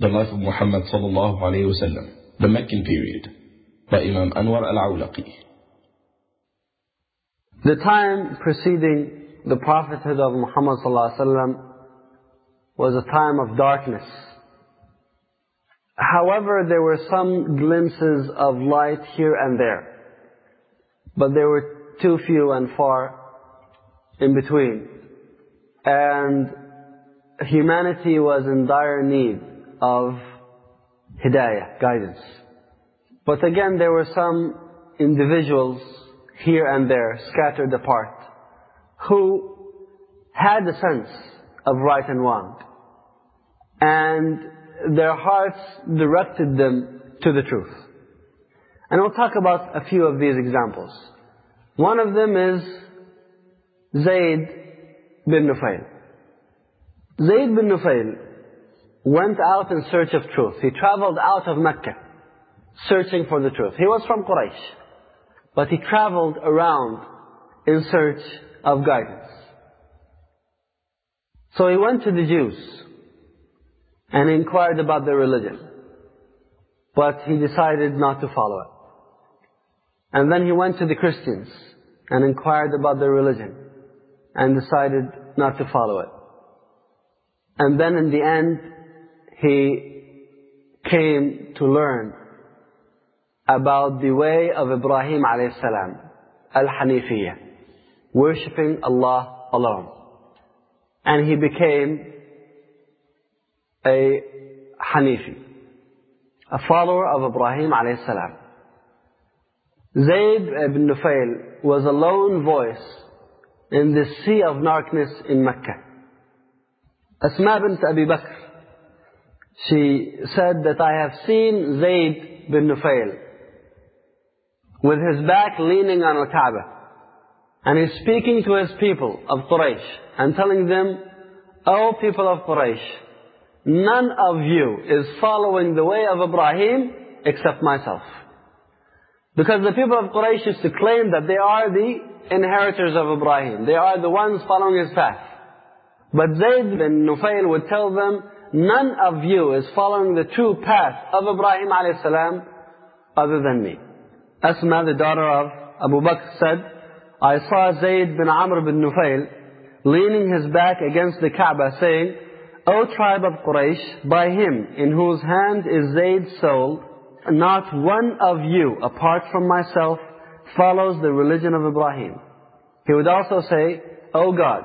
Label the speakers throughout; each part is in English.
Speaker 1: The Life of Muhammad sallallahu alayhi wa sallam, The Meccan Period, by Imam Anwar al-Awlaqi.
Speaker 2: The time preceding the prophethood of Muhammad sallallahu alaihi wasallam was a time of darkness. However, there were some glimpses of light here and there, but they were too few and far in between. And humanity was in dire need of hidayah, guidance. But again, there were some individuals here and there, scattered apart, who had a sense of right and wrong. And their hearts directed them to the truth. And we'll talk about a few of these examples. One of them is Zayd bin Nufail. Zayd bin Nufail went out in search of truth. He traveled out of Mecca searching for the truth. He was from Quraysh. But he traveled around in search of guidance. So he went to the Jews and inquired about their religion. But he decided not to follow it. And then he went to the Christians and inquired about their religion and decided not to follow it. And then in the end, he came to learn about the way of Ibrahim alayhi salam, al-Hanifiyya, worshipping Allah alone. And he became a Hanifi, a follower of Ibrahim alayhi salam. Zayd ibn Nufail was a lone voice in the sea of darkness in Mecca. Asma bint Abi Bakr, she said that I have seen Zayd bin Nufail with his back leaning on the Kaaba. And he's speaking to his people of Quraysh and telling them, O people of Quraysh, none of you is following the way of Ibrahim except myself. Because the people of Quraysh used to claim that they are the inheritors of Ibrahim. They are the ones following his path. But Zayd bin Nufail would tell them, none of you is following the true path of Ibrahim salam other than me. Asma, the daughter of Abu Bakr said, I saw Zayd bin Amr bin Nufail leaning his back against the Kaaba saying, O tribe of Quraysh, by him in whose hand is Zayd's soul, not one of you, apart from myself, follows the religion of Ibrahim. He would also say, O God,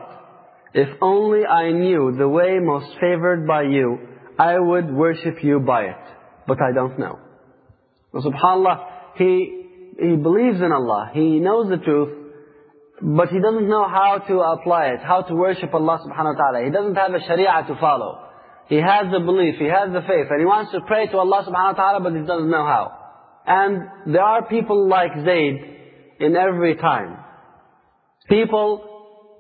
Speaker 2: if only I knew the way most favored by you, I would worship you by it. But I don't know. Well, subhanAllah, he he believes in Allah, he knows the truth, but he doesn't know how to apply it, how to worship Allah subhanahu wa ta'ala. He doesn't have a sharia to follow. He has the belief, he has the faith, and he wants to pray to Allah subhanahu wa ta'ala, but he doesn't know how. And there are people like Zayd in every time. People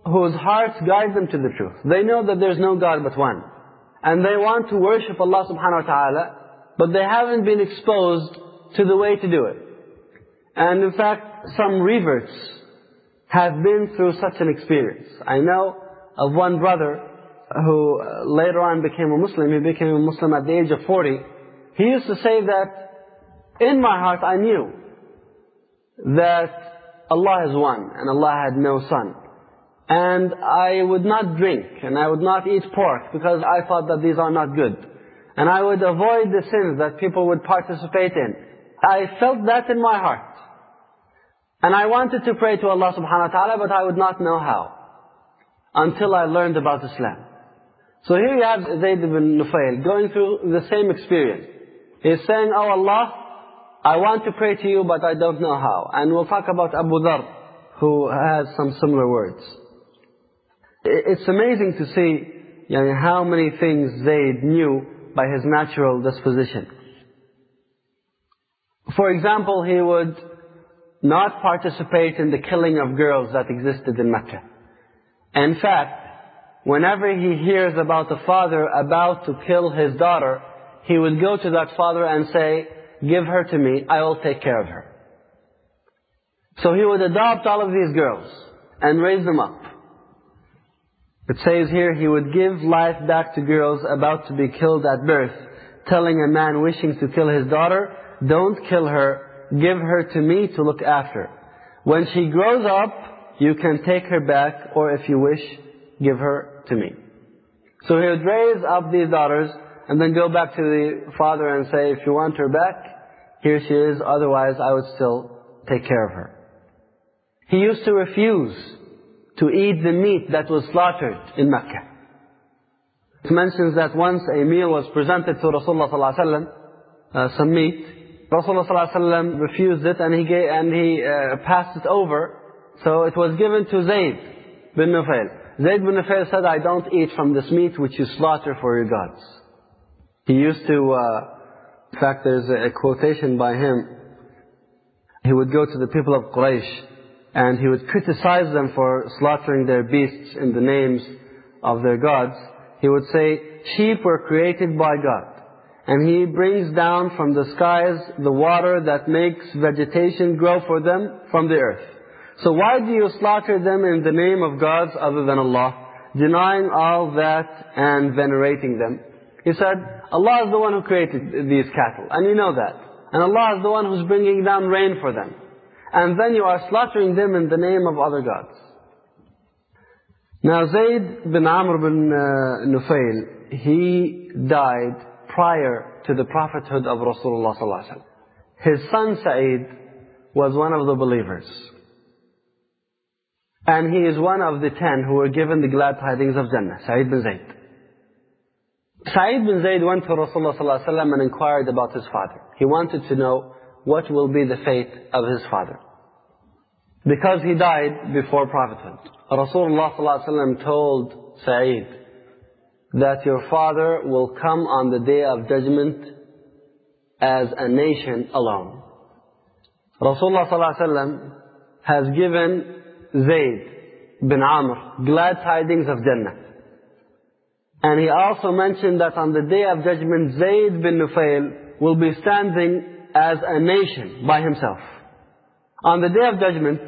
Speaker 2: whose hearts guide them to the truth. They know that there's no God but one. And they want to worship Allah subhanahu wa ta'ala, but they haven't been exposed to the way to do it. And in fact, some reverts have been through such an experience. I know of one brother who uh, later on became a Muslim. He became a Muslim at the age of 40. He used to say that in my heart I knew that Allah is one and Allah had no son. And I would not drink and I would not eat pork because I thought that these are not good. And I would avoid the sins that people would participate in. I felt that in my heart. And I wanted to pray to Allah subhanahu wa ta'ala, but I would not know how. Until I learned about Islam. So here you have Zayd ibn Nufail going through the same experience. He's saying, Oh Allah, I want to pray to you, but I don't know how. And we'll talk about Abu Dhar, who has some similar words. It's amazing to see you know, how many things Zayd knew by his natural disposition. For example, he would not participate in the killing of girls that existed in Mecca. In fact, whenever he hears about a father about to kill his daughter, he would go to that father and say, give her to me, I will take care of her. So he would adopt all of these girls and raise them up. It says here he would give life back to girls about to be killed at birth telling a man wishing to kill his daughter, don't kill her, give her to me to look after. When she grows up, you can take her back, or if you wish, give her to me. So he would raise up these daughters, and then go back to the father and say, if you want her back, here she is, otherwise I would still take care of her. He used to refuse to eat the meat that was slaughtered in Mecca. It mentions that once a meal was presented to Rasulullah ﷺ, uh, some meat, Rasulullah ﷺ refused it and he, gave, and he uh, passed it over. So it was given to Zayd bin Nufail. Zayd bin Nufail said, I don't eat from this meat which you slaughter for your gods. He used to, uh, in fact there's a, a quotation by him, he would go to the people of Quraysh and he would criticize them for slaughtering their beasts in the names of their gods. He would say, sheep were created by God. And He brings down from the skies the water that makes vegetation grow for them from the earth. So why do you slaughter them in the name of gods other than Allah? Denying all that and venerating them. He said, Allah is the one who created these cattle. And you know that. And Allah is the one who's bringing down rain for them and then you are slaughtering them in the name of other gods. Now Zayd bin Amr bin uh, Nufail, he died prior to the prophethood of Rasulullah sallallahu His son Sa'id was one of the believers. And he is one of the ten who were given the glad tidings of Jannah, Sa'id bin Zayd. Sa'id bin Zayd went to Rasulullah sallallahu and inquired about his father. He wanted to know what will be the fate of his father. Because he died before prophethood. Rasulullah ﷺ told Sa'id that your father will come on the day of judgment as a nation alone. Rasulullah ﷺ has given Zayd bin Amr glad tidings of Jannah. And he also mentioned that on the day of judgment, Zayd bin Nufail will be standing as a nation by himself. On the day of judgment,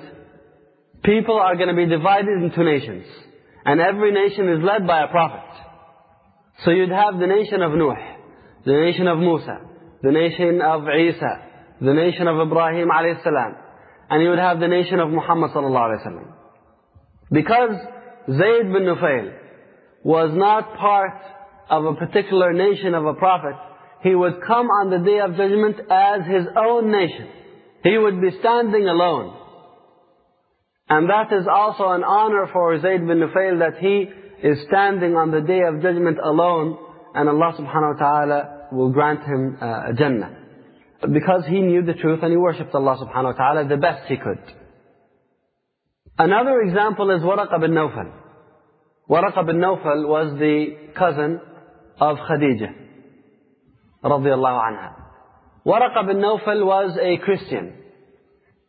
Speaker 2: people are going to be divided into nations. And every nation is led by a prophet. So you'd have the nation of Nuh, the nation of Musa, the nation of Isa, the nation of Ibrahim salam, and you would have the nation of Muhammad wasallam. Because Zayd bin Nufail was not part of a particular nation of a prophet, he would come on the day of judgment as his own nation. He would be standing alone. And that is also an honor for Zayd bin Nufail that he is standing on the day of judgment alone and Allah subhanahu wa ta'ala will grant him uh, Jannah. Because he knew the truth and he worshipped Allah subhanahu wa ta'ala the best he could. Another example is Waraqa bin Nawfal. Waraqa bin Nawfal was the cousin of Khadijah radiallahu anha. Waraqa bin Nawfal was a Christian.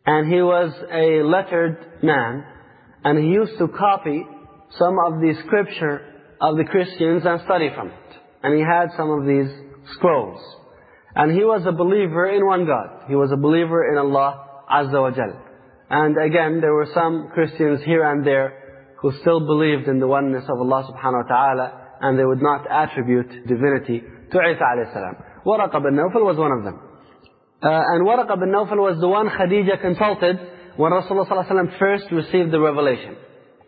Speaker 2: And he was a lettered man. And he used to copy some of the scripture of the Christians and study from it. And he had some of these scrolls. And he was a believer in one God. He was a believer in Allah Azza wa Jal. And again, there were some Christians here and there who still believed in the oneness of Allah subhanahu wa ta'ala and they would not attribute divinity to Isa alayhi was one of them. Uh, and Waraqa bin Nawfal was the one Khadija consulted when Rasulullah ﷺ first received the revelation.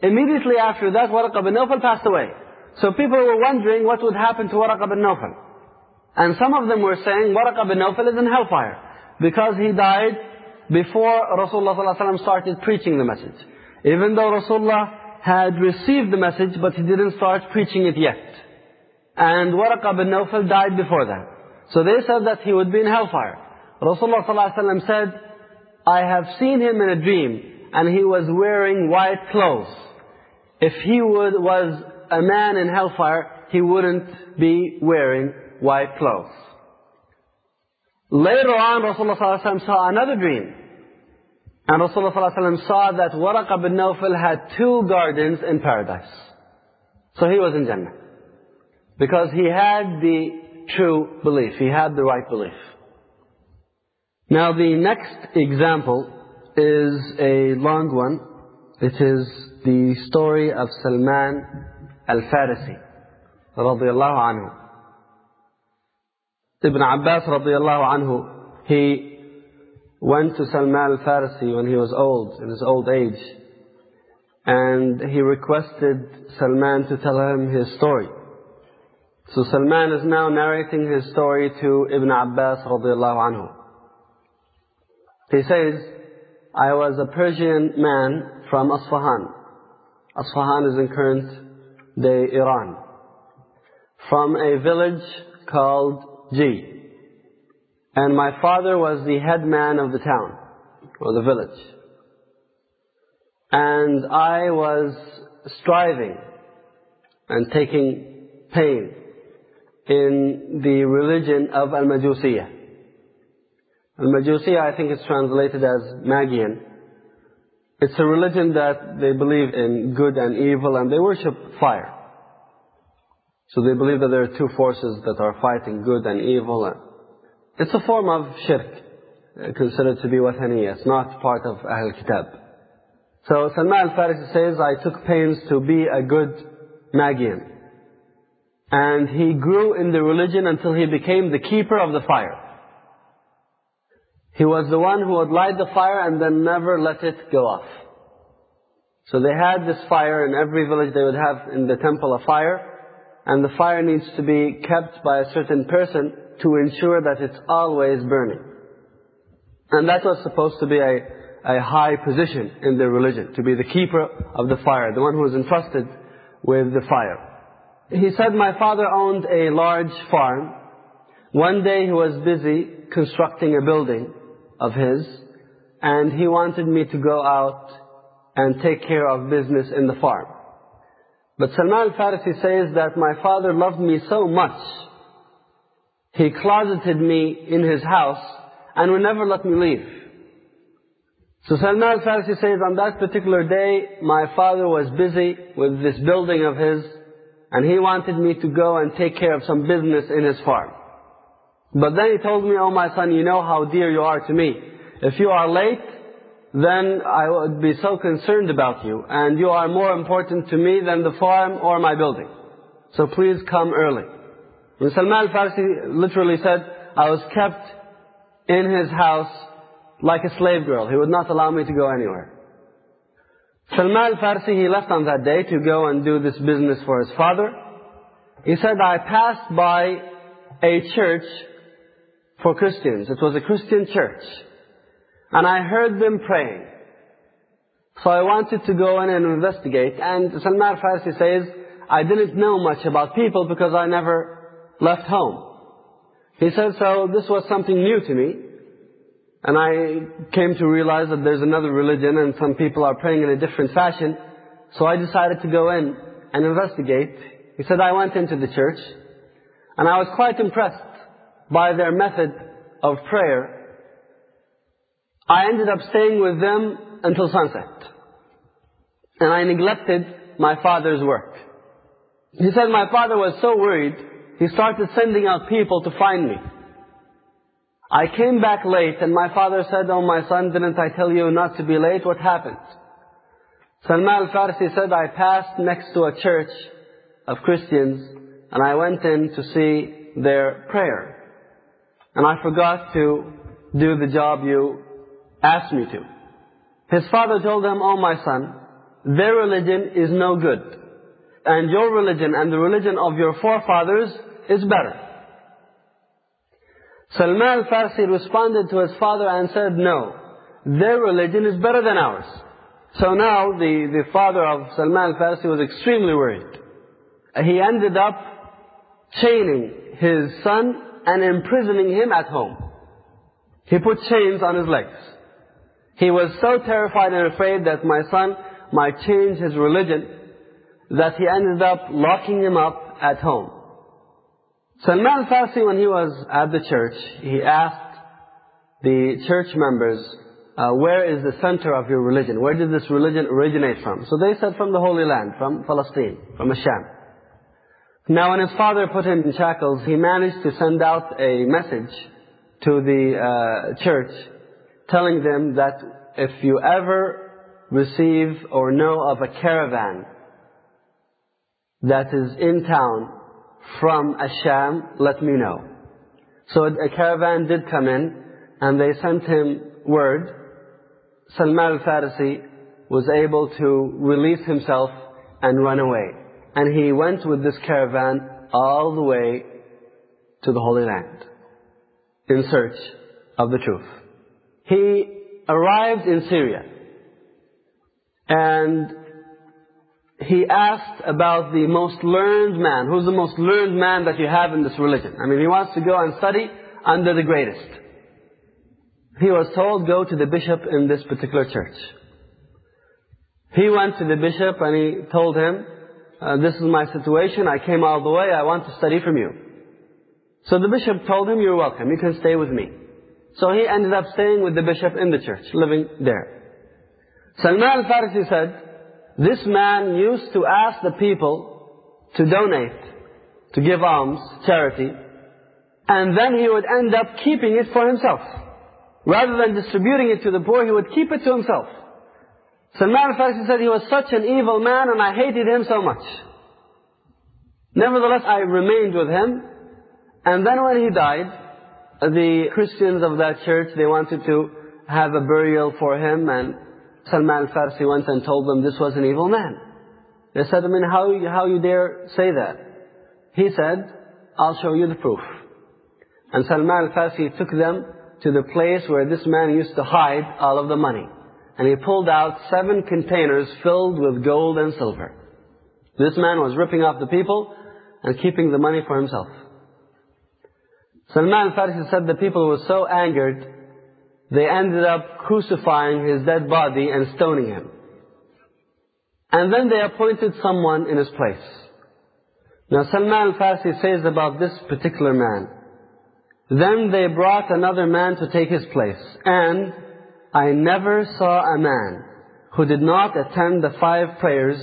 Speaker 2: Immediately after that, Waraqa bin Nawfal passed away. So people were wondering what would happen to Waraqa bin Nawfal. And some of them were saying Waraqa bin Nawfal is in hellfire because he died before Rasulullah ﷺ started preaching the message. Even though Rasulullah had received the message, but he didn't start preaching it yet. And Waraqa bin Nawfal died before that. So they said that he would be in hellfire. Rasulullah ﷺ said, I have seen him in a dream and he was wearing white clothes. If he would, was a man in hellfire, he wouldn't be wearing white clothes. Later on, Rasulullah ﷺ saw another dream. And Rasulullah ﷺ saw that Waraqa bin Nawfal had two gardens in paradise. So he was in Jannah. Because he had the true belief. He had the right belief. Now the next example is a long one. It is the story of Salman al-Farisi, radiallahu anhu. Ibn Abbas radiallahu anhu, he went to Salman al-Farisi when he was old, in his old age. And he requested Salman to tell him his story. So Salman is now narrating his story to Ibn Abbas radiallahu anhu. He says, I was a Persian man from Asfahan. Asfahan is in current day Iran. From a village called Jayy. And my father was the head man of the town, or the village. And I was striving and taking pain in the religion of Al-Majusiyah. Al-Majusiyah I think it's translated as Magian. It's a religion that they believe in good and evil and they worship fire. So they believe that there are two forces that are fighting good and evil. It's a form of shirk, uh, considered to be wathaniya. It's not part of Ahl Kitab. So Salman al-Farisi says, I took pains to be a good Magian. And he grew in the religion until he became the keeper of the fire. He was the one who would light the fire and then never let it go off. So they had this fire in every village they would have in the temple a fire and the fire needs to be kept by a certain person to ensure that it's always burning. And that was supposed to be a, a high position in the religion, to be the keeper of the fire, the one who was entrusted with the fire. He said, my father owned a large farm. One day he was busy constructing a building of his, and he wanted me to go out and take care of business in the farm. But Salman al-Farisi says that my father loved me so much, he closeted me in his house and would never let me leave. So Salman al-Farisi says on that particular day, my father was busy with this building of his, and he wanted me to go and take care of some business in his farm. But then he told me, oh my son, you know how dear you are to me. If you are late, then I would be so concerned about you, and you are more important to me than the farm or my building. So please come early. And Salman al-Farsi literally said, I was kept in his house like a slave girl. He would not allow me to go anywhere. Salman al-Farsi, he left on that day to go and do this business for his father. He said, I passed by a church for Christians. It was a Christian church. And I heard them praying. So I wanted to go in and investigate. And Salman Farsi says, I didn't know much about people because I never left home. He said, so this was something new to me. And I came to realize that there's another religion and some people are praying in a different fashion. So I decided to go in and investigate. He said, I went into the church and I was quite impressed by their method of prayer I ended up staying with them until sunset. And I neglected my father's work. He said my father was so worried, he started sending out people to find me. I came back late and my father said, oh my son, didn't I tell you not to be late? What happened? Salman al-Farsi said, I passed next to a church of Christians and I went in to see their prayer. And I forgot to do the job you asked me to. His father told him, Oh my son, their religion is no good. And your religion and the religion of your forefathers is better. Salman al-Farsi responded to his father and said, no, their religion is better than ours. So now the, the father of Salman al-Farsi was extremely worried. He ended up chaining his son and imprisoning him at home. He put chains on his legs. He was so terrified and afraid that my son might change his religion that he ended up locking him up at home. Salman al-Farsi, when he was at the church, he asked the church members, uh, where is the center of your religion? Where did this religion originate from? So they said from the Holy Land, from Palestine, from Asham. Now when his father put him in shackles, he managed to send out a message to the uh, church telling them that if you ever receive or know of a caravan that is in town from Asham, let me know. So a caravan did come in and they sent him word. Salman al-Farisi was able to release himself and run away. And he went with this caravan all the way to the Holy Land in search of the truth. He arrived in Syria and he asked about the most learned man. Who's the most learned man that you have in this religion? I mean, he wants to go and study under the greatest. He was told, go to the bishop in this particular church. He went to the bishop and he told him, uh, this is my situation, I came all the way, I want to study from you. So the bishop told him, you're welcome, you can stay with me. So he ended up staying with the bishop in the church, living there. Salman al-Farisi said, this man used to ask the people to donate, to give alms, charity, and then he would end up keeping it for himself. Rather than distributing it to the poor, he would keep it to himself. Salman al-Farisi said he was such an evil man and I hated him so much. Nevertheless, I remained with him. And then when he died, the Christians of that church, they wanted to have a burial for him and Salman al-Farsi went and told them this was an evil man. They said, I mean, how, how you dare say that? He said, I'll show you the proof. And Salman al-Farsi took them to the place where this man used to hide all of the money. And he pulled out seven containers filled with gold and silver. This man was ripping off the people and keeping the money for himself. Salman al-Farsi said the people were so angered they ended up crucifying his dead body and stoning him. And then they appointed someone in his place. Now Salman al-Farsi says about this particular man, Then they brought another man to take his place, and I never saw a man who did not attend the five prayers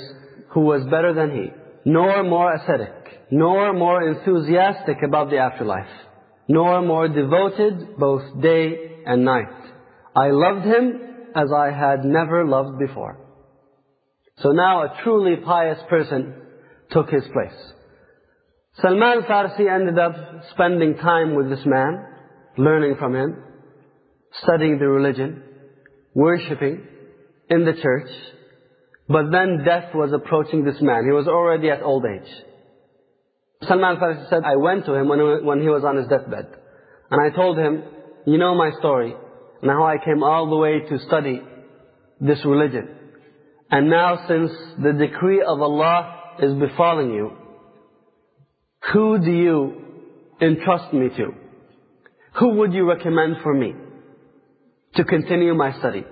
Speaker 2: who was better than he, nor more ascetic, nor more enthusiastic about the afterlife, nor more devoted both day and night. I loved him as I had never loved before. So now a truly pious person took his place. Salman Farsi ended up spending time with this man, learning from him, studying the religion, worshipping in the church. But then death was approaching this man. He was already at old age. Salman Farsi said, I went to him when, when he was on his deathbed. And I told him, you know my story. Now I came all the way to study this religion. And now since the decree of Allah is befalling you, who do you entrust me to? Who would you recommend for me to continue my study?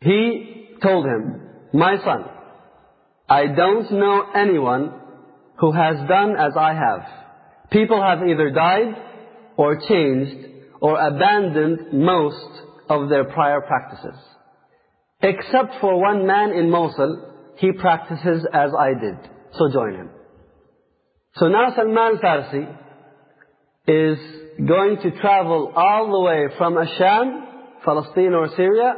Speaker 2: He told him, my son, I don't know anyone who has done as I have. People have either died or changed or abandoned most of their prior practices. Except for one man in Mosul, he practices as I did. So join him. So now Salman Farsi is going to travel all the way from Asham, Palestine or Syria,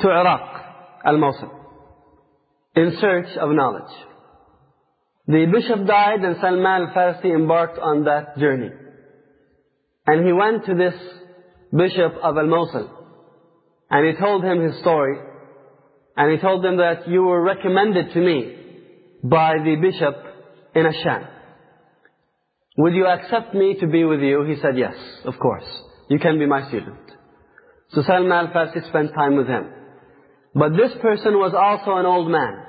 Speaker 2: to Iraq, Al-Mosul, in search of knowledge. The bishop died and Salman Farsi embarked on that journey. And he went to this bishop of Al-Mosul. And he told him his story. And he told him that you were recommended to me by the bishop in Asham. Would you accept me to be with you? He said, yes, of course. You can be my student. So Salman al-Farsi spent time with him. But this person was also an old man.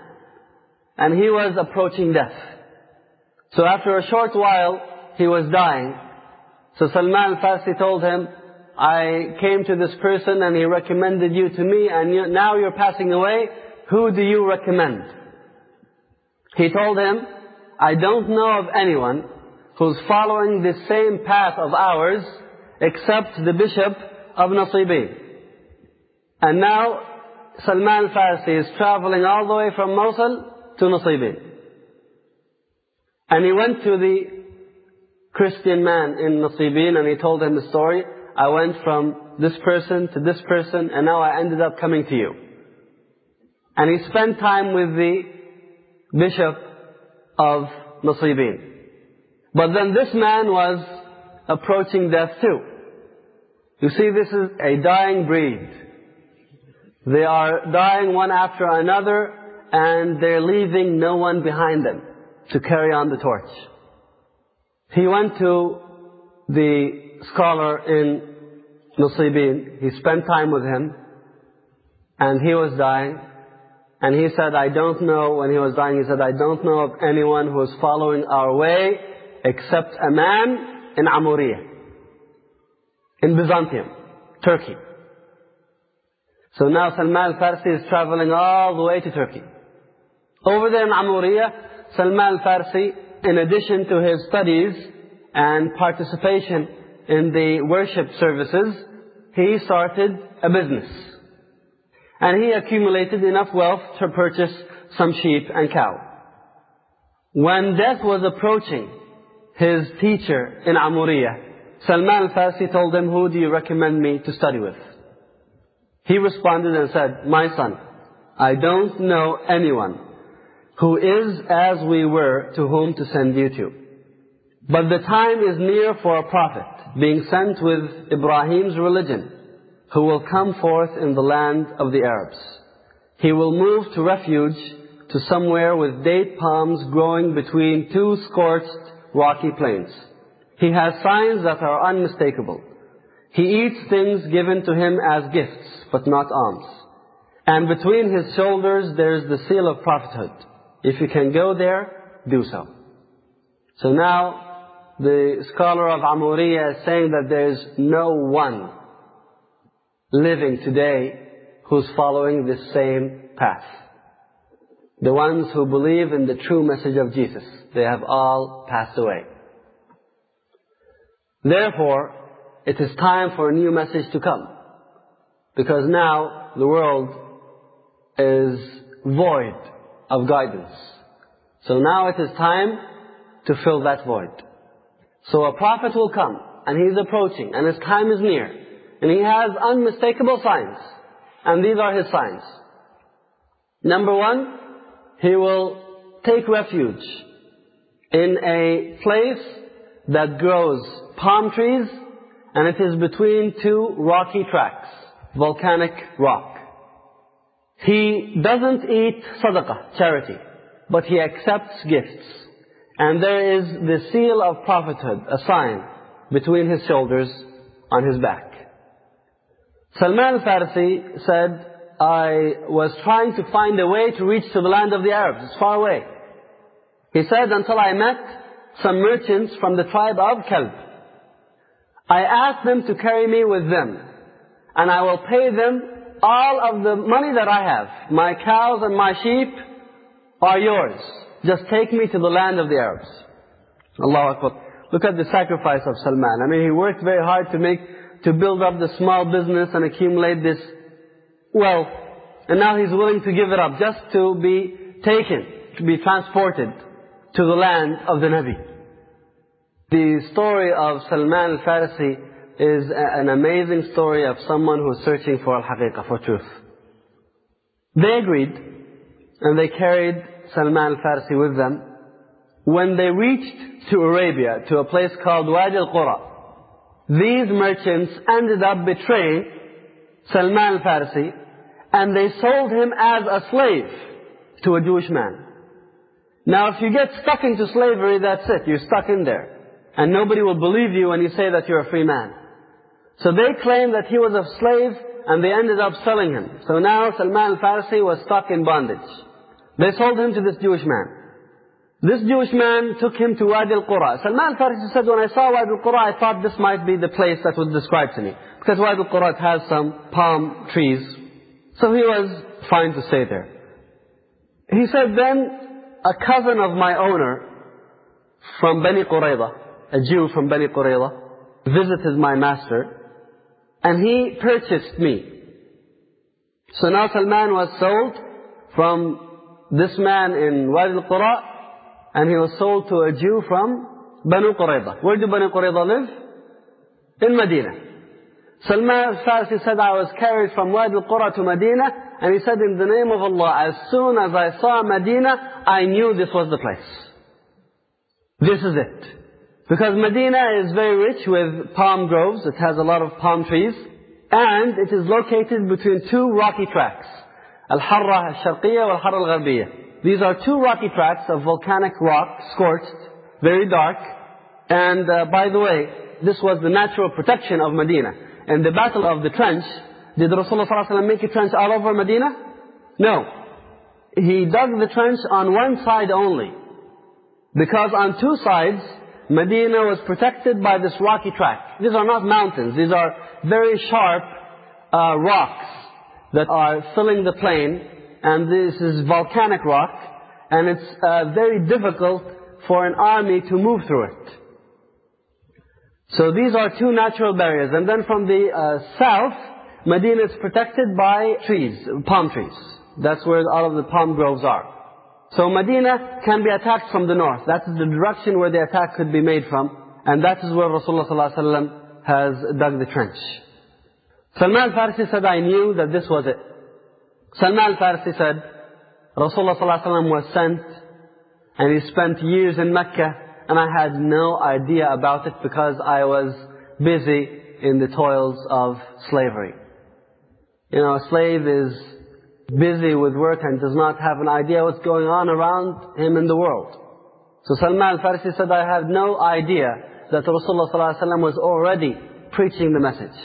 Speaker 2: And he was approaching death. So after a short while, he was dying. So Salman al-Farsi told him, I came to this person and he recommended you to me and you, now you're passing away. Who do you recommend? He told him, I don't know of anyone who's following the same path of ours except the bishop of Nasibin. And now Salman al-Farsi is traveling all the way from Mosul to Nasibin. And he went to the Christian man in Nasibin and he told him the story. I went from this person to this person and now I ended up coming to you. And he spent time with the bishop of Nasibin. But then this man was approaching death too. You see, this is a dying breed. They are dying one after another, and they're leaving no one behind them to carry on the torch. He went to the scholar in Nusibin. He spent time with him, and he was dying. And he said, I don't know, when he was dying, he said, I don't know of anyone who is following our way except a man in Amuriya, in Byzantium, Turkey. So now Salman al-Farsi is traveling all the way to Turkey. Over there in Amuriya, Salman al-Farsi, in addition to his studies and participation in the worship services, he started a business. And he accumulated enough wealth to purchase some sheep and cow. When death was approaching his teacher in Amuriya, Salman al-Farsi told him, who do you recommend me to study with? He responded and said, my son, I don't know anyone who is as we were to whom to send you to. But the time is near for a prophet being sent with Ibrahim's religion who will come forth in the land of the Arabs. He will move to refuge to somewhere with date palms growing between two scorched rocky plains. He has signs that are unmistakable. He eats things given to him as gifts, but not alms. And between his shoulders there is the seal of prophethood. If you can go there, do so. So now, the scholar of Amuriya is saying that there is no one living today who's following this same path. The ones who believe in the true message of Jesus, they have all passed away. Therefore, it is time for a new message to come. Because now the world is void of guidance. So now it is time to fill that void. So a prophet will come, and he is approaching, and his time is near. And he has unmistakable signs. And these are his signs. Number one, he will take refuge in a place that grows palm trees and it is between two rocky tracks, volcanic rock. He doesn't eat sadaqah, charity, but he accepts gifts. And there is the seal of prophethood, a sign, between his shoulders on his back. Salman al-Farsi said, I was trying to find a way to reach to the land of the Arabs. It's far away. He said, until I met some merchants from the tribe of Kalb. I asked them to carry me with them. And I will pay them all of the money that I have. My cows and my sheep are yours. Just take me to the land of the Arabs. Akbar. Look at the sacrifice of Salman. I mean, he worked very hard to make to build up the small business and accumulate this wealth. And now he's willing to give it up just to be taken, to be transported to the land of the Nabi. The story of Salman al-Farisi is an amazing story of someone who's searching for al-haqiqah, for truth. They agreed, and they carried Salman al-Farisi with them. When they reached to Arabia, to a place called Wadi al-Qura, these merchants ended up betraying Salman al-Farsi and they sold him as a slave to a Jewish man. Now if you get stuck into slavery, that's it. You're stuck in there. And nobody will believe you when you say that you're a free man. So they claimed that he was a slave and they ended up selling him. So now Salman al-Farsi was stuck in bondage. They sold him to this Jewish man. This Jewish man took him to Wadi al-Qura. Salman al-Farisi said, when I saw Wadi al-Qura, I thought this might be the place that was described to me. Because Wadi al-Qura has some palm trees. So he was fine to stay there. He said, then a cousin of my owner from Bani Qurayza, a Jew from Bani Qurayza, visited my master and he purchased me. So now Salman was sold from this man in Wadi al-Qura and he was sold to a Jew from Banu Qurayza. Where do Banu Qurayza live? In Medina. Salman al-Farsi said, I was carried from Wadi al-Qura to Medina, and he said, in the name of Allah, as soon as I saw Medina, I knew this was the place. This is it. Because Medina is very rich with palm groves. It has a lot of palm trees. And it is located between two rocky tracts. Al-Harra al-Sharqiyya wal-Harra al-Gharbiyya. These are two rocky tracts of volcanic rock, scorched, very dark. And uh, by the way, this was the natural protection of Medina. In the Battle of the Trench, did Rasulullah ﷺ make a trench all over Medina? No. He dug the trench on one side only. Because on two sides, Medina was protected by this rocky track. These are not mountains. These are very sharp uh, rocks that are filling the plain. And this is volcanic rock. And it's uh, very difficult for an army to move through it. So these are two natural barriers. And then from the uh, south, Medina is protected by trees, palm trees. That's where all of the palm groves are. So Medina can be attacked from the north. That is the direction where the attack could be made from. And that is where Rasulullah ﷺ has dug the trench. Salman al-Farsi said, I knew that this was it. Salman al-Farsi said, Rasulullah ﷺ was sent and he spent years in Mecca and I had no idea about it because I was busy in the toils of slavery. You know, a slave is busy with work and does not have an idea what's going on around him in the world. So Salman al-Farsi said, I had no idea that Rasulullah ﷺ was already preaching the message.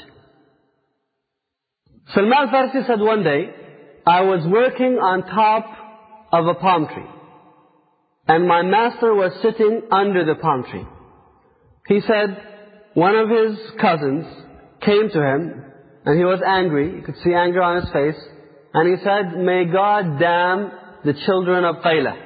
Speaker 2: Salman al-Farsi said one day, I was working on top of a palm tree. And my master was sitting under the palm tree. He said, one of his cousins came to him, and he was angry. You could see anger on his face. And he said, May God damn the children of Qayla.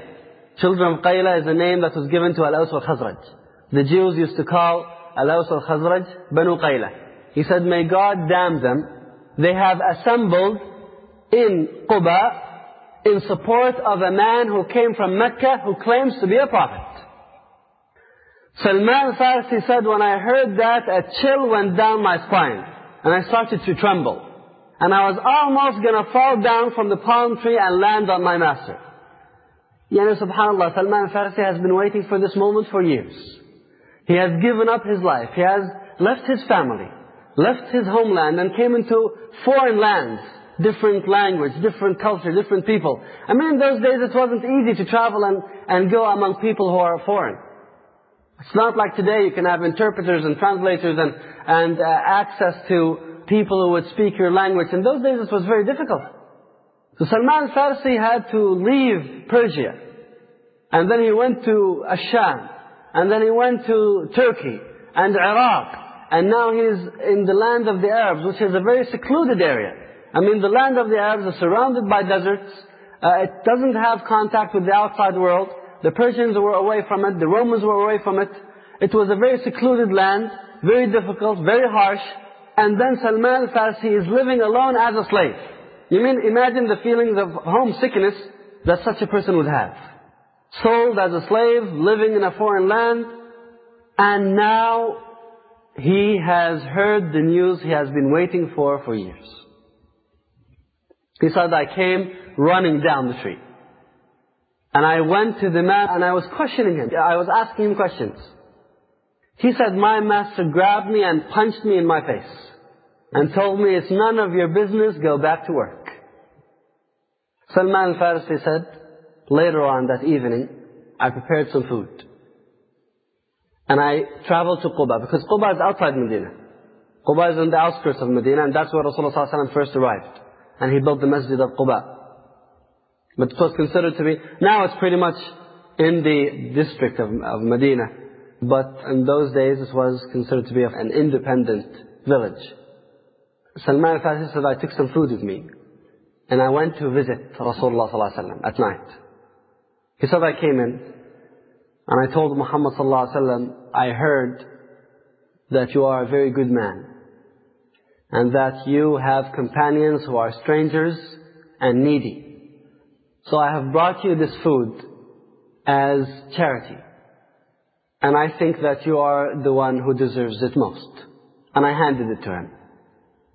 Speaker 2: Children of Qayla is a name that was given to Al-Aws al-Khazraj. The Jews used to call Al-Aws al-Khazraj Banu Qayla. He said, May God damn them. They have assembled in Quba in support of a man who came from Mecca who claims to be a prophet. Salman Farsi said, when I heard that, a chill went down my spine. And I started to tremble. And I was almost going to fall down from the palm tree and land on my master. Yani subhanAllah, Salman Farsi has been waiting for this moment for years. He has given up his life. He has left his family, left his homeland and came into foreign lands, different language, different culture, different people. I mean, in those days it wasn't easy to travel and, and go among people who are foreign. It's not like today you can have interpreters and translators and, and uh, access to people who would speak your language. In those days it was very difficult. So Salman Farsi had to leave Persia. And then he went to Asham. And then he went to Turkey and Iraq. And now he's in the land of the Arabs, which is a very secluded area. I mean, the land of the Arabs is surrounded by deserts. Uh, it doesn't have contact with the outside world. The Persians were away from it. The Romans were away from it. It was a very secluded land, very difficult, very harsh and then Salman al-Farsi is living alone as a slave. You mean, imagine the feelings of homesickness that such a person would have. Sold as a slave, living in a foreign land, and now he has heard the news he has been waiting for for years. He said, I came running down the street. And I went to the man and I was questioning him. I was asking him questions. He said, my master grabbed me and punched me in my face and told me it's none of your business, go back to work. Salman al-Farsi said, later on that evening, I prepared some food. And I traveled to Quba, because Quba is outside Medina. Quba is on the outskirts of Medina, and that's where Rasulullah ﷺ first arrived. And he built the masjid of Quba. But it was considered to be, now it's pretty much in the district of, of Medina. But in those days it was considered to be an independent village. Salman al-Farsi said, I took some food with me. And I went to visit Rasulullah ﷺ at night. He said, I came in. And I told Muhammad ﷺ, I heard that you are a very good man. And that you have companions who are strangers and needy. So I have brought you this food as charity. And I think that you are the one who deserves it most. And I handed it to him.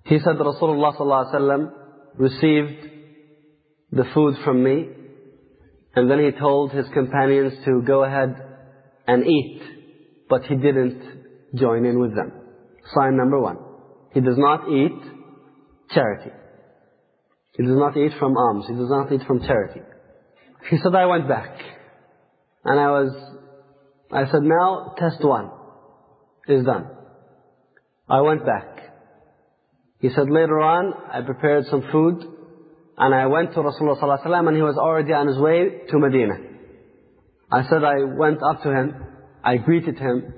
Speaker 2: He said Rasulullah ﷺ received the food from me and then he told his companions to go ahead and eat but he didn't join in with them. Sign number one. He does not eat charity. He does not eat from alms. He does not eat from charity. He said, I went back. And I was, I said, now test one is done. I went back. He said, later on, I prepared some food and I went to Rasulullah ﷺ and he was already on his way to Medina. I said I went up to him, I greeted him,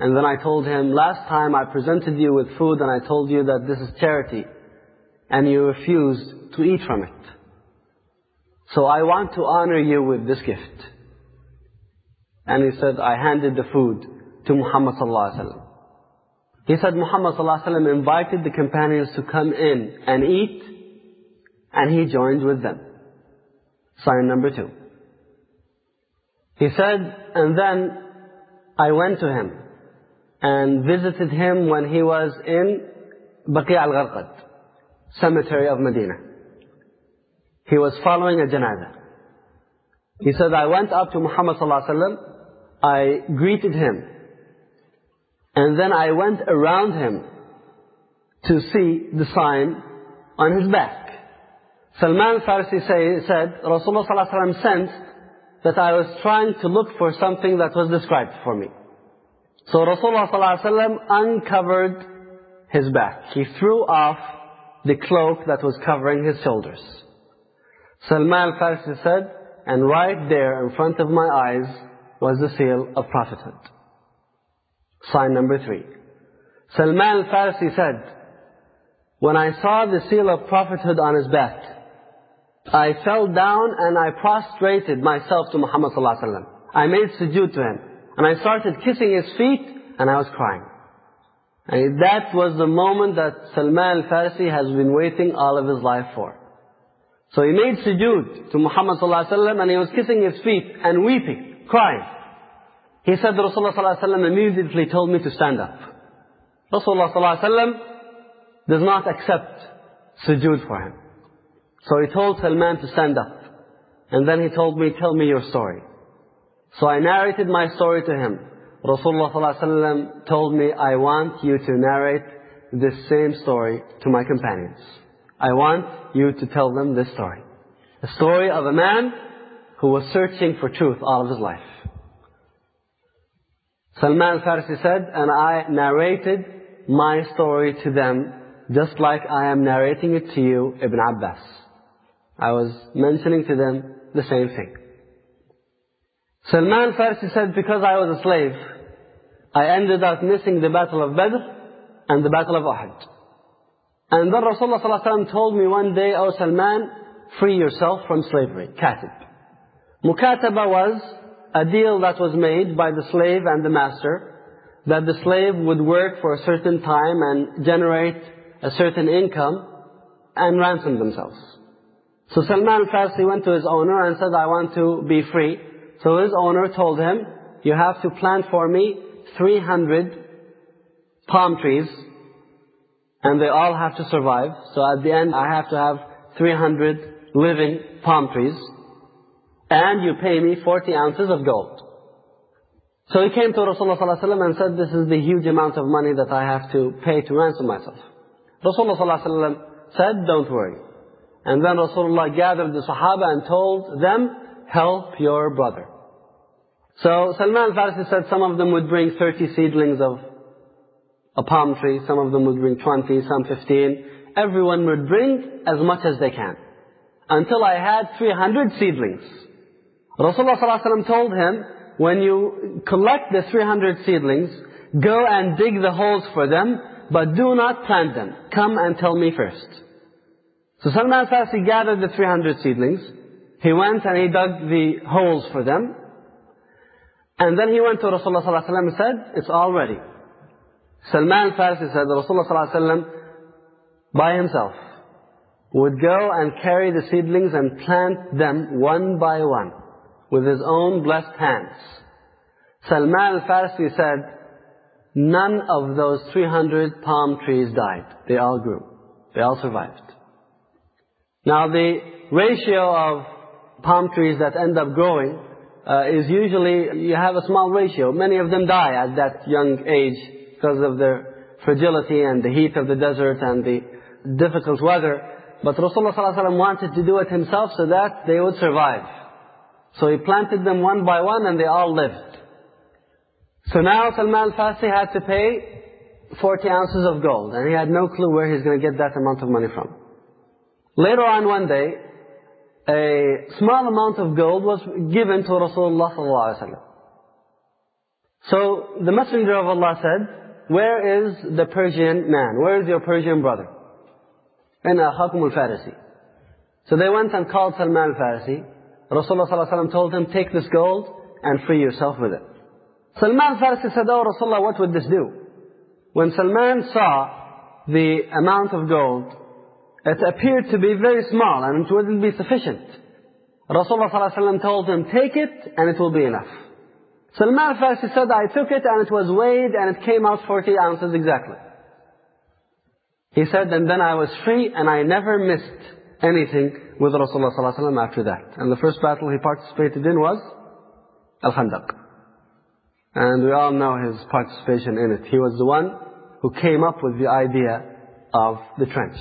Speaker 2: and then I told him, last time I presented you with food and I told you that this is charity, and you refused to eat from it. So I want to honor you with this gift. And he said, I handed the food to Muhammad wasallam. He said Muhammad wasallam invited the companions to come in and eat, and he joined with them. Sign number two. He said, and then I went to him and visited him when he was in Baqi al-Gharqad, cemetery of Medina. He was following a janazah. He said, I went up to Muhammad wasallam, I greeted him, and then I went around him to see the sign on his back. Salman Farsi say, said, Rasulullah alaihi sensed that I was trying to look for something that was described for me. So Rasulullah ﷺ uncovered his back. He threw off the cloak that was covering his shoulders. Salman al-Farsi said, and right there in front of my eyes was the seal of prophethood. Sign number three. Salman al-Farsi said, when I saw the seal of prophethood on his back, I fell down and I prostrated myself to Muhammad sallallahu alaihi wasallam. I made sujood to him. And I started kissing his feet and I was crying. And that was the moment that Salman al-Farsi has been waiting all of his life for. So he made sujood to Muhammad sallallahu alaihi wasallam and he was kissing his feet and weeping, crying. He said that Rasulullah wasallam immediately told me to stand up. Rasulullah wasallam does not accept sujood for him. So he told Salman to stand up. And then he told me, tell me your story. So I narrated my story to him. Rasulullah ﷺ told me, I want you to narrate this same story to my companions. I want you to tell them this story. The story of a man who was searching for truth all of his life. Salman al-Farsi said, and I narrated my story to them just like I am narrating it to you, Ibn Abbas. I was mentioning to them the same thing. Salman Farsi said, because I was a slave, I ended up missing the battle of Badr and the battle of Uhud. And then Rasulullah ﷺ told me one day, oh Salman, free yourself from slavery, katib. Mukataba was a deal that was made by the slave and the master, that the slave would work for a certain time and generate a certain income and ransom themselves. So Salman Farsi went to his owner and said, I want to be free. So his owner told him, you have to plant for me 300 palm trees and they all have to survive. So at the end I have to have 300 living palm trees and you pay me 40 ounces of gold. So he came to Rasulullah ﷺ and said, this is the huge amount of money that I have to pay to ransom myself. Rasulullah ﷺ said, don't worry. And then Rasulullah gathered the Sahaba and told them, help your brother. So Salman al-Farsi said some of them would bring 30 seedlings of a palm tree, some of them would bring 20, some 15. Everyone would bring as much as they can. Until I had 300 seedlings. Rasulullah ﷺ told him, when you collect the 300 seedlings, go and dig the holes for them, but do not plant them. Come and tell me first. So Salman Farsi gathered the 300 seedlings. He went and he dug the holes for them. And then he went to Rasulullah ﷺ and said, it's all ready. Salman Farsi said Rasulullah ﷺ by himself would go and carry the seedlings and plant them one by one with his own blessed hands. Salman al-Farsi said, none of those 300 palm trees died. They all grew. They all survived. Now the ratio of palm trees that end up growing uh, is usually you have a small ratio. Many of them die at that young age because of their fragility and the heat of the desert and the difficult weather. But Rasulullah ﷺ wanted to do it himself so that they would survive. So he planted them one by one and they all lived. So now Salman al-Farsi had to pay 40 ounces of gold and he had no clue where he's going to get that amount of money from. Later on one day, a small amount of gold was given to Rasulullah ﷺ. So the Messenger of Allah said, where is the Persian man? Where is your Persian brother? In Hakum al-Farisi. So they went and called Salman al-Farisi. Rasulullah ﷺ told him, take this gold and free yourself with it. Salman al-Farisi said, oh Rasulullah, what would this do? When Salman saw the amount of gold it appeared to be very small and it wouldn't be sufficient. Rasulullah ﷺ told him, take it and it will be enough. Salman al-Farsi said, I took it and it was weighed and it came out 40 ounces exactly. He said, and then I was free and I never missed anything with Rasulullah ﷺ after that. And the first battle he participated in was Al-Khandaq. And we all know his participation in it. He was the one who came up with the idea of the trench.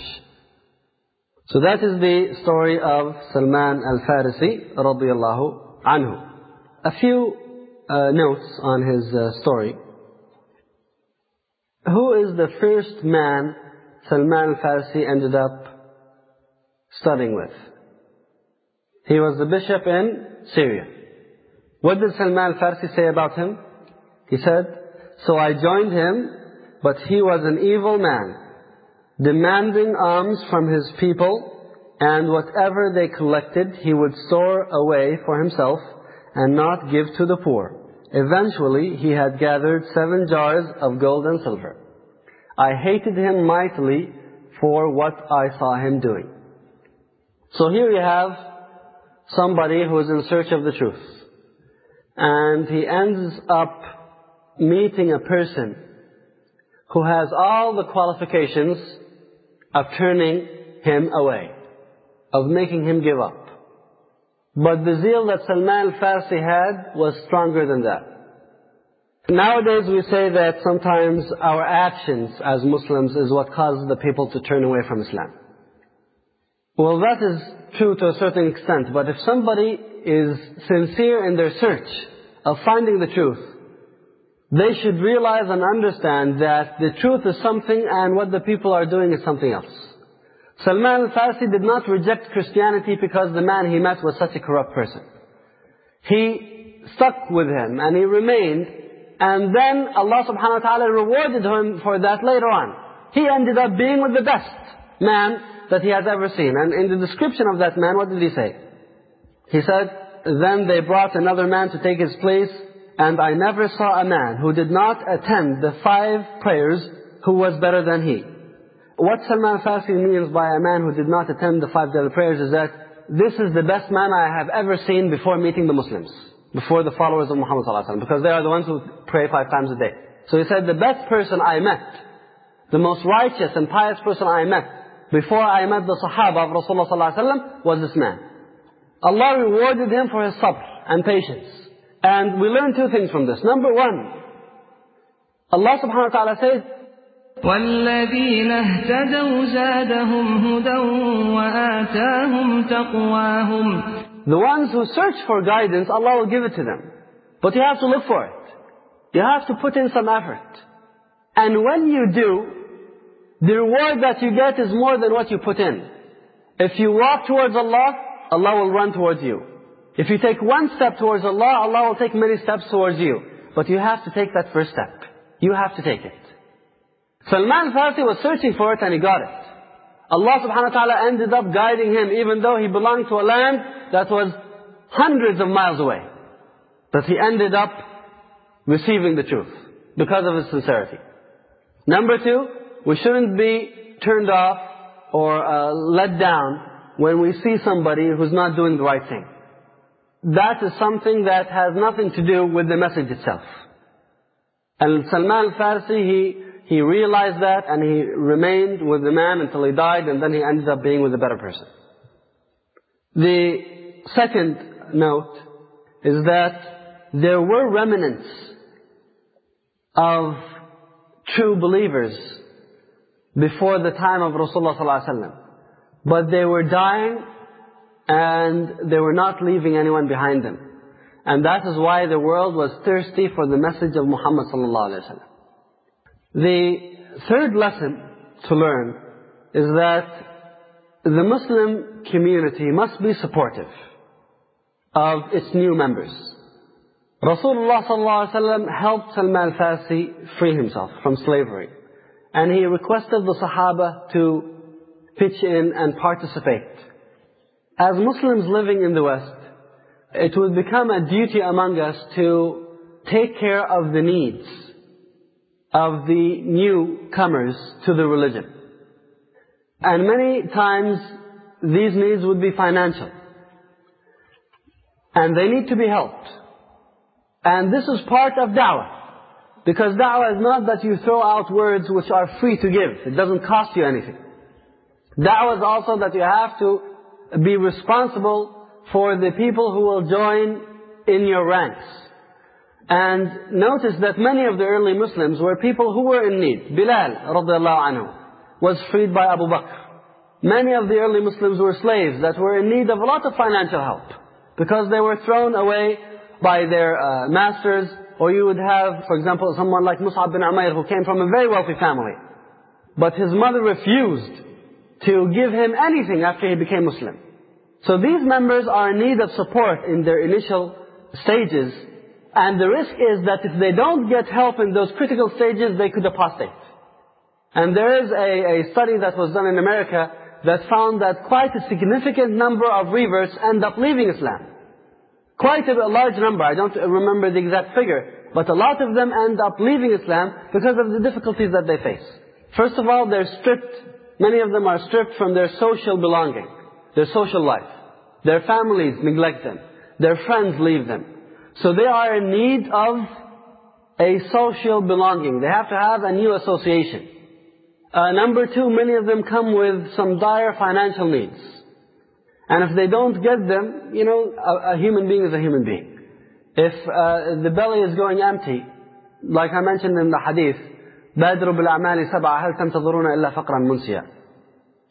Speaker 2: So that is the story of Salman al-Farisi radiyallahu anhu. A few uh, notes on his uh, story. Who is the first man Salman al-Farisi ended up studying with? He was the bishop in Syria. What did Salman al-Farisi say about him? He said, So I joined him, but he was an evil man demanding alms from his people, and whatever they collected he would store away for himself and not give to the poor. Eventually he had gathered seven jars of gold and silver. I hated him mightily for what I saw him doing. So here you have somebody who is in search of the truth. And he ends up meeting a person who has all the qualifications of turning him away, of making him give up. But the zeal that Salman al-Farsi had was stronger than that. Nowadays we say that sometimes our actions as Muslims is what causes the people to turn away from Islam. Well, that is true to a certain extent, but if somebody is sincere in their search of finding the truth, they should realize and understand that the truth is something and what the people are doing is something else. Salman al-Farsi did not reject Christianity because the man he met was such a corrupt person. He stuck with him and he remained and then Allah subhanahu wa ta'ala rewarded him for that later on. He ended up being with the best man that he has ever seen. And in the description of that man, what did he say? He said, then they brought another man to take his place and I never saw a man who did not attend the five prayers who was better than he. What Salman Farsi means by a man who did not attend the five daily prayers is that this is the best man I have ever seen before meeting the Muslims, before the followers of Muhammad because they are the ones who pray five times a day. So he said, the best person I met, the most righteous and pious person I met, before I met the Sahaba of Rasulullah was this man. Allah rewarded him for his sabr and patience. And we learn two things from this. Number one, Allah subhanahu wa ta'ala says,
Speaker 3: والذين اهتدوا زادهم هدى وآتاهم تقواهم
Speaker 2: The ones who search for guidance, Allah will give it to them. But you have to look for it. You have to put in some effort. And when you do, the reward that you get is more than what you put in. If you walk towards Allah, Allah will run towards you. If you take one step towards Allah, Allah will take many steps towards you. But you have to take that first step. You have to take it. Salman Farsi was searching for it and he got it. Allah subhanahu wa ta'ala ended up guiding him even though he belonged to a land that was hundreds of miles away. But he ended up receiving the truth because of his sincerity. Number two, we shouldn't be turned off or uh, let down when we see somebody who's not doing the right thing. That is something that has nothing to do with the message itself. And Salman al-Farsi, he he realized that and he remained with the man until he died and then he ended up being with a better person. The second note is that there were remnants of true believers before the time of Rasulullah ﷺ. But they were dying and they were not leaving anyone behind them. And that is why the world was thirsty for the message of Muhammad ﷺ. The third lesson to learn is that the Muslim community must be supportive of its new members. Rasulullah ﷺ helped Salman al-Farsi free himself from slavery. And he requested the Sahaba to pitch in and participate. As Muslims living in the West, it would become a duty among us to take care of the needs of the newcomers to the religion. And many times these needs would be financial. And they need to be helped. And this is part of da'wah. Because da'wah is not that you throw out words which are free to give. It doesn't cost you anything. Da'wah is also that you have to be responsible for the people who will join in your ranks. And notice that many of the early Muslims were people who were in need. Bilal radiallahu anhu was freed by Abu Bakr. Many of the early Muslims were slaves that were in need of a lot of financial help because they were thrown away by their uh, masters. Or you would have, for example, someone like Mus'ab bin Umair who came from a very wealthy family. But his mother refused to give him anything after he became Muslim. So these members are in need of support in their initial stages. And the risk is that if they don't get help in those critical stages, they could apostate. And there is a, a study that was done in America that found that quite a significant number of reverts end up leaving Islam. Quite a, large number, I don't remember the exact figure, but a lot of them end up leaving Islam because of the difficulties that they face. First of all, they're stripped, many of them are stripped from their social belonging, their social life. Their families neglect them. Their friends leave them. So they are in need of a social belonging. They have to have a new association. Uh, number two, many of them come with some dire financial needs. And if they don't get them, you know, a, a human being is a human being. If uh, the belly is going empty, like I mentioned in the hadith, بادروا بالأعمال سبعة هل تنتظرون إلا فقرا منسيا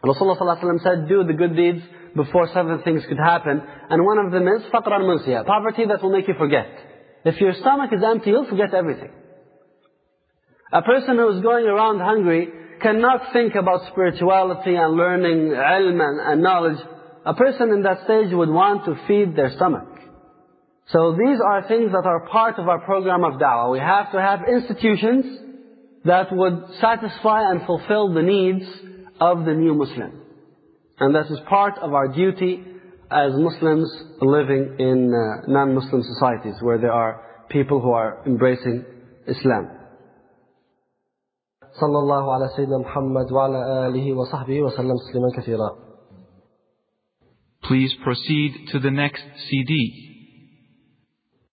Speaker 2: Rasulullah ﷺ said, do the good deeds before seven things could happen. And one of them is فقرا منسيا, poverty that will make you forget. If your stomach is empty, you'll forget everything. A person who is going around hungry cannot think about spirituality and learning ilm and, and knowledge. A person in that stage would want to feed their stomach. So these are things that are part of our program of da'wah. We have to have institutions that would satisfy and fulfill the needs of the new Muslim. And that is part of our duty as Muslims living in uh, non-Muslim societies where there are people who are embracing Islam.
Speaker 4: صلى الله على سيدنا محمد وعلى آله وصحبه وسلم تسليما كثيرا
Speaker 5: Please proceed to the next CD.